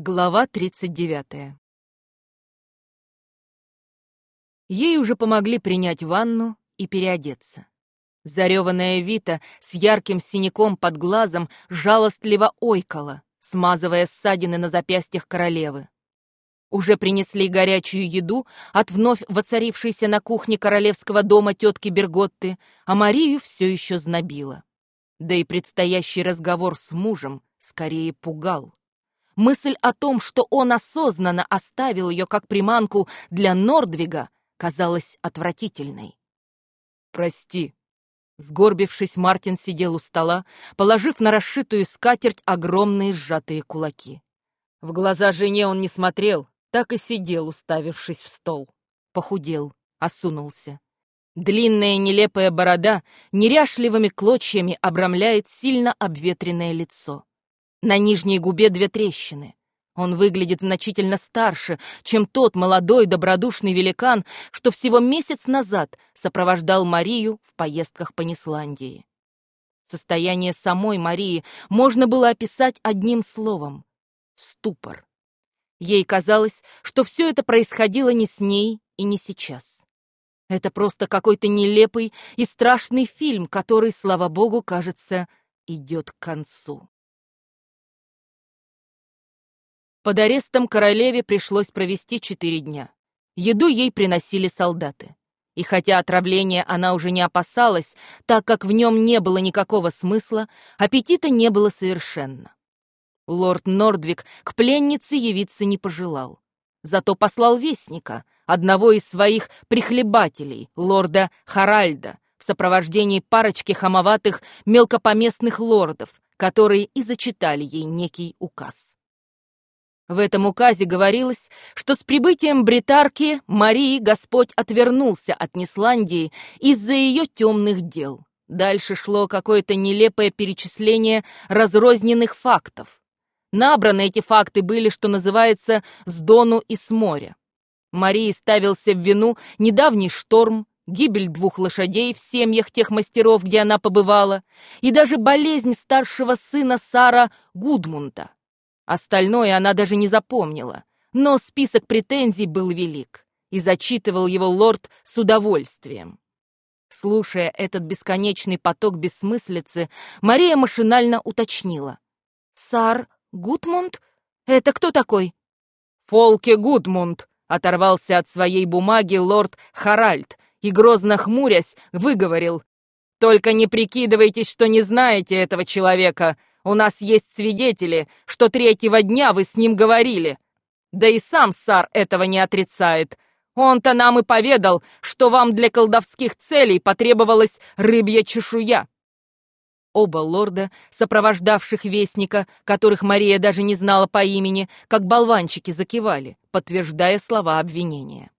Глава 39 Ей уже помогли принять ванну и переодеться. Зареванная Вита с ярким синяком под глазом жалостливо ойкала, смазывая ссадины на запястьях королевы. Уже принесли горячую еду от вновь воцарившейся на кухне королевского дома тетки Берготты, а Марию все еще знобило. Да и предстоящий разговор с мужем скорее пугал. Мысль о том, что он осознанно оставил ее как приманку для Нордвига, казалась отвратительной. «Прости». Сгорбившись, Мартин сидел у стола, положив на расшитую скатерть огромные сжатые кулаки. В глаза жене он не смотрел, так и сидел, уставившись в стол. Похудел, осунулся. Длинная нелепая борода неряшливыми клочьями обрамляет сильно обветренное лицо. На нижней губе две трещины. Он выглядит значительно старше, чем тот молодой добродушный великан, что всего месяц назад сопровождал Марию в поездках по Нисландии. Состояние самой Марии можно было описать одним словом — ступор. Ей казалось, что все это происходило не с ней и не сейчас. Это просто какой-то нелепый и страшный фильм, который, слава богу, кажется, идет к концу. Под арестом королеве пришлось провести четыре дня. Еду ей приносили солдаты. И хотя отравления она уже не опасалась, так как в нем не было никакого смысла, аппетита не было совершенно. Лорд Нордвик к пленнице явиться не пожелал. Зато послал вестника, одного из своих прихлебателей, лорда Харальда, в сопровождении парочки хамоватых мелкопоместных лордов, которые и зачитали ей некий указ. В этом указе говорилось, что с прибытием бритарки Марии Господь отвернулся от Нисландии из-за ее темных дел. Дальше шло какое-то нелепое перечисление разрозненных фактов. Набраны эти факты были, что называется, с дону и с моря. Марии ставился в вину недавний шторм, гибель двух лошадей в семьях тех мастеров, где она побывала, и даже болезнь старшего сына Сара Гудмунта. Остальное она даже не запомнила, но список претензий был велик, и зачитывал его лорд с удовольствием. Слушая этот бесконечный поток бессмыслицы, Мария машинально уточнила. «Сар Гудмунд? Это кто такой?» «Фолке Гудмунд», — оторвался от своей бумаги лорд Харальд и, грозно хмурясь, выговорил. «Только не прикидывайтесь, что не знаете этого человека. У нас есть свидетели, что третьего дня вы с ним говорили. Да и сам Сар этого не отрицает. Он-то нам и поведал, что вам для колдовских целей потребовалась рыбья чешуя». Оба лорда, сопровождавших вестника, которых Мария даже не знала по имени, как болванчики закивали, подтверждая слова обвинения.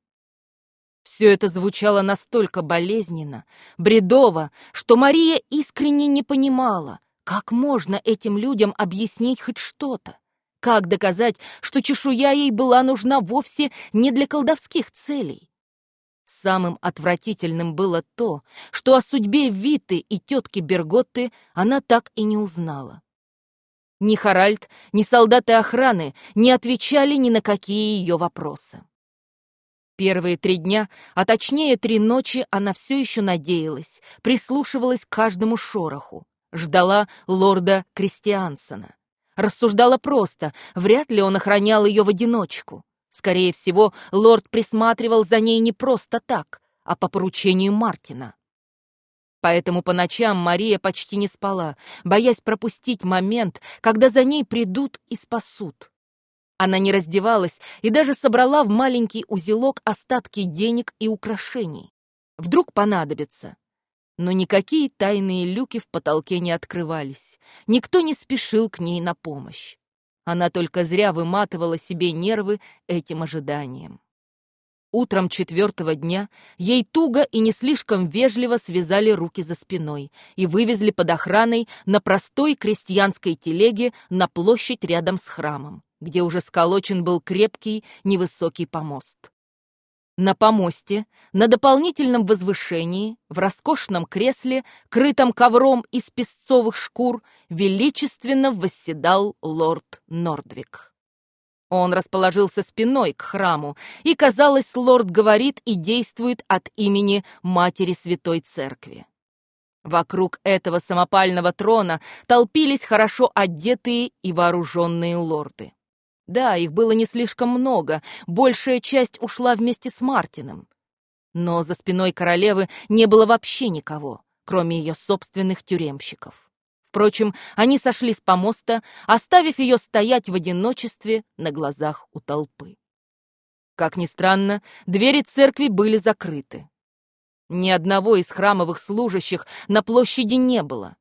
Все это звучало настолько болезненно, бредово, что Мария искренне не понимала, как можно этим людям объяснить хоть что-то? Как доказать, что чешуя ей была нужна вовсе не для колдовских целей? Самым отвратительным было то, что о судьбе Виты и тетки Берготты она так и не узнала. Ни Харальд, ни солдаты охраны не отвечали ни на какие ее вопросы. Первые три дня, а точнее три ночи, она все еще надеялась, прислушивалась к каждому шороху, Ждала лорда Кристиансона. Рассуждала просто, вряд ли он охранял ее в одиночку. Скорее всего, лорд присматривал за ней не просто так, а по поручению Мартина. Поэтому по ночам Мария почти не спала, боясь пропустить момент, когда за ней придут и спасут. Она не раздевалась и даже собрала в маленький узелок остатки денег и украшений. Вдруг понадобится но никакие тайные люки в потолке не открывались. Никто не спешил к ней на помощь. Она только зря выматывала себе нервы этим ожиданием. Утром четвертого дня ей туго и не слишком вежливо связали руки за спиной и вывезли под охраной на простой крестьянской телеге на площадь рядом с храмом, где уже сколочен был крепкий невысокий помост. На помосте, на дополнительном возвышении, в роскошном кресле, крытом ковром из песцовых шкур, величественно восседал лорд Нордвик. Он расположился спиной к храму, и, казалось, лорд говорит и действует от имени Матери Святой Церкви. Вокруг этого самопального трона толпились хорошо одетые и вооруженные лорды. Да, их было не слишком много, большая часть ушла вместе с Мартином. Но за спиной королевы не было вообще никого, кроме ее собственных тюремщиков. Впрочем, они сошли с помоста, оставив ее стоять в одиночестве на глазах у толпы. Как ни странно, двери церкви были закрыты. Ни одного из храмовых служащих на площади не было.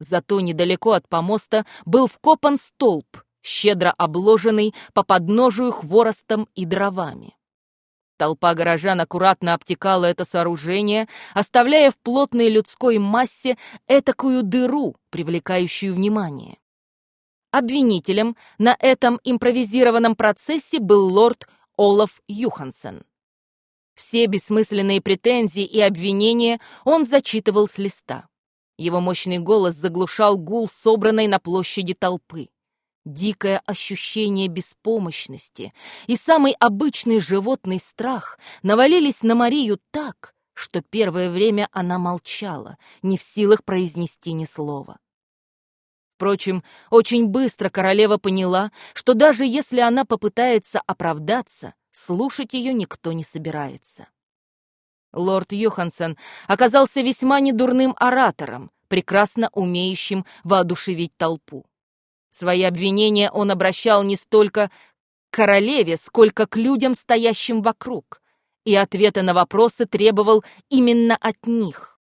Зато недалеко от помоста был вкопан столб, щедро обложенный по подножию хворостом и дровами. Толпа горожан аккуратно обтекала это сооружение, оставляя в плотной людской массе этакую дыру, привлекающую внимание. Обвинителем на этом импровизированном процессе был лорд Олаф Юхансен. Все бессмысленные претензии и обвинения он зачитывал с листа. Его мощный голос заглушал гул собранной на площади толпы дикое ощущение беспомощности и самый обычный животный страх навалились на Марию так, что первое время она молчала, не в силах произнести ни слова. Впрочем, очень быстро королева поняла, что даже если она попытается оправдаться, слушать ее никто не собирается. Лорд Йоханссон оказался весьма недурным оратором, прекрасно умеющим воодушевить толпу. Свои обвинения он обращал не столько к королеве, сколько к людям, стоящим вокруг, и ответа на вопросы требовал именно от них.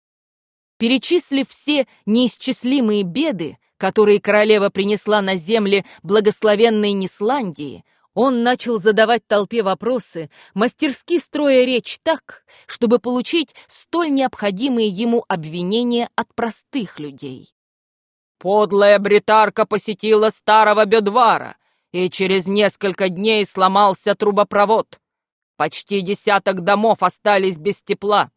Перечислив все неисчислимые беды, которые королева принесла на земле благословенной Нисландии, он начал задавать толпе вопросы, мастерски строя речь так, чтобы получить столь необходимые ему обвинения от простых людей. Подлая бритарка посетила старого Бедвара, и через несколько дней сломался трубопровод. Почти десяток домов остались без тепла.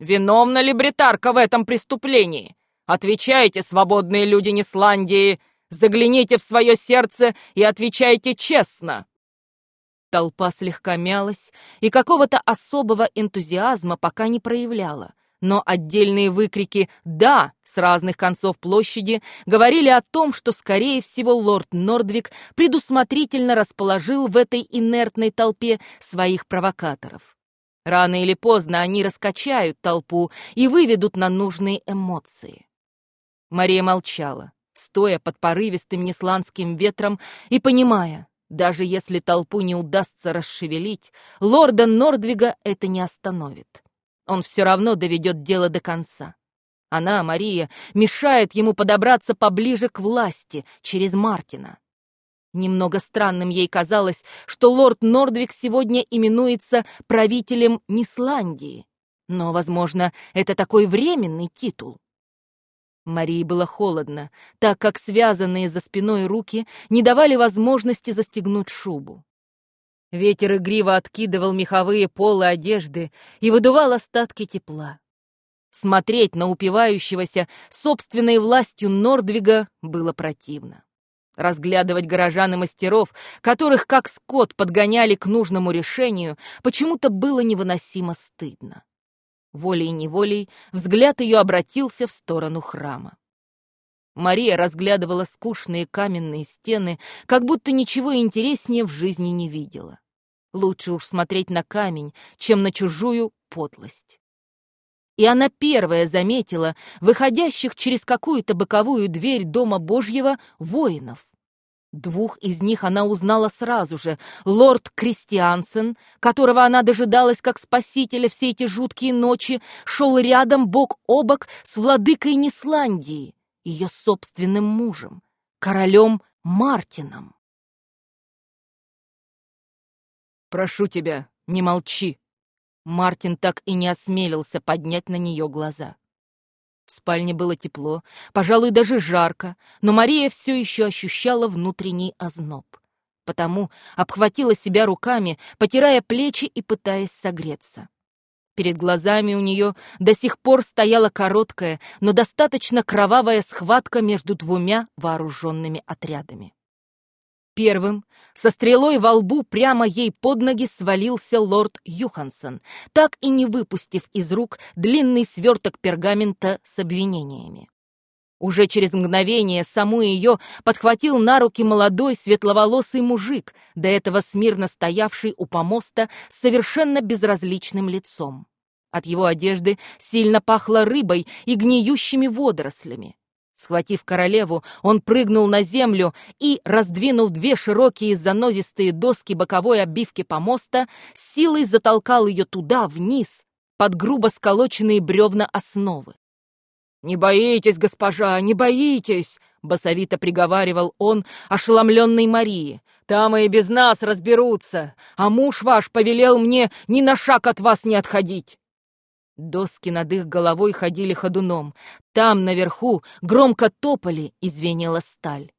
Виновна ли бритарка в этом преступлении? Отвечайте, свободные люди Нисландии, загляните в свое сердце и отвечайте честно. Толпа слегка мялась и какого-то особого энтузиазма пока не проявляла но отдельные выкрики «да» с разных концов площади говорили о том, что, скорее всего, лорд Нордвик предусмотрительно расположил в этой инертной толпе своих провокаторов. Рано или поздно они раскачают толпу и выведут на нужные эмоции. Мария молчала, стоя под порывистым несландским ветром и понимая, даже если толпу не удастся расшевелить, лорда Нордвига это не остановит. Он все равно доведет дело до конца. Она, Мария, мешает ему подобраться поближе к власти через Мартина. Немного странным ей казалось, что лорд Нордвик сегодня именуется правителем Нисландии. Но, возможно, это такой временный титул. Марии было холодно, так как связанные за спиной руки не давали возможности застегнуть шубу. Ветер игриво откидывал меховые полы одежды и выдувал остатки тепла. Смотреть на упивающегося собственной властью Нордвига было противно. Разглядывать горожан и мастеров, которых как скот подгоняли к нужному решению, почему-то было невыносимо стыдно. Волей-неволей взгляд ее обратился в сторону храма. Мария разглядывала скучные каменные стены, как будто ничего интереснее в жизни не видела. Лучше уж смотреть на камень, чем на чужую подлость. И она первая заметила выходящих через какую-то боковую дверь Дома Божьего воинов. Двух из них она узнала сразу же. Лорд Кристиансен, которого она дожидалась как спасителя все эти жуткие ночи, шел рядом бок о бок с владыкой Нисландии, ее собственным мужем, королем Мартином. «Прошу тебя, не молчи!» Мартин так и не осмелился поднять на нее глаза. В спальне было тепло, пожалуй, даже жарко, но Мария все еще ощущала внутренний озноб. Потому обхватила себя руками, потирая плечи и пытаясь согреться. Перед глазами у нее до сих пор стояла короткая, но достаточно кровавая схватка между двумя вооруженными отрядами. Первым, со стрелой во лбу, прямо ей под ноги свалился лорд Юхансон, так и не выпустив из рук длинный сверток пергамента с обвинениями. Уже через мгновение саму ее подхватил на руки молодой светловолосый мужик, до этого смирно стоявший у помоста с совершенно безразличным лицом. От его одежды сильно пахло рыбой и гниющими водорослями. Схватив королеву, он прыгнул на землю и, раздвинув две широкие занозистые доски боковой обивки помоста, силой затолкал ее туда, вниз, под грубо сколоченные бревна основы. «Не боитесь, госпожа, не боитесь!» — басовито приговаривал он ошеломленной Марии. «Там и без нас разберутся, а муж ваш повелел мне ни на шаг от вас не отходить!» Доски над их головой ходили ходуном. Там, наверху, громко топали и звенела сталь.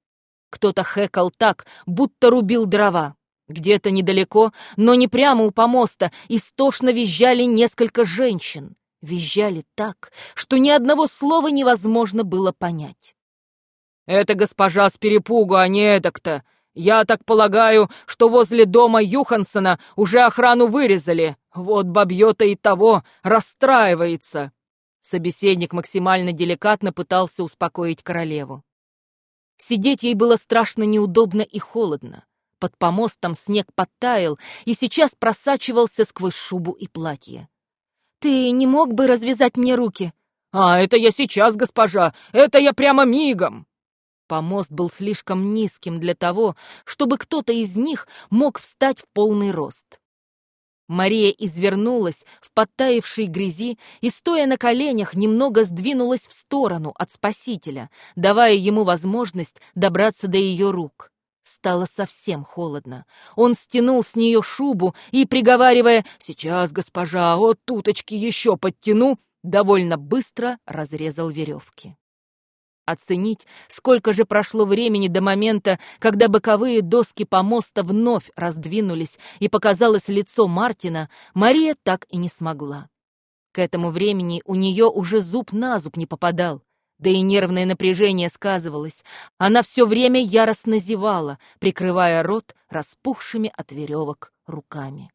Кто-то хэкал так, будто рубил дрова. Где-то недалеко, но не прямо у помоста, истошно визжали несколько женщин. Визжали так, что ни одного слова невозможно было понять. «Это госпожа с перепугу, а не эдак-то. Я так полагаю, что возле дома Юхансона уже охрану вырезали. Вот бабьё-то и того расстраивается. Собеседник максимально деликатно пытался успокоить королеву. Сидеть ей было страшно неудобно и холодно. Под помостом снег подтаял и сейчас просачивался сквозь шубу и платье. «Ты не мог бы развязать мне руки?» «А, это я сейчас, госпожа! Это я прямо мигом!» Помост был слишком низким для того, чтобы кто-то из них мог встать в полный рост. Мария извернулась в подтаившей грязи и, стоя на коленях, немного сдвинулась в сторону от спасителя, давая ему возможность добраться до ее рук. Стало совсем холодно. Он стянул с нее шубу и, приговаривая «Сейчас, госпожа, от туточки еще подтяну», довольно быстро разрезал веревки. Оценить, сколько же прошло времени до момента, когда боковые доски помоста вновь раздвинулись и показалось лицо Мартина, Мария так и не смогла. К этому времени у нее уже зуб на зуб не попадал, да и нервное напряжение сказывалось. Она все время яростно зевала, прикрывая рот распухшими от веревок руками.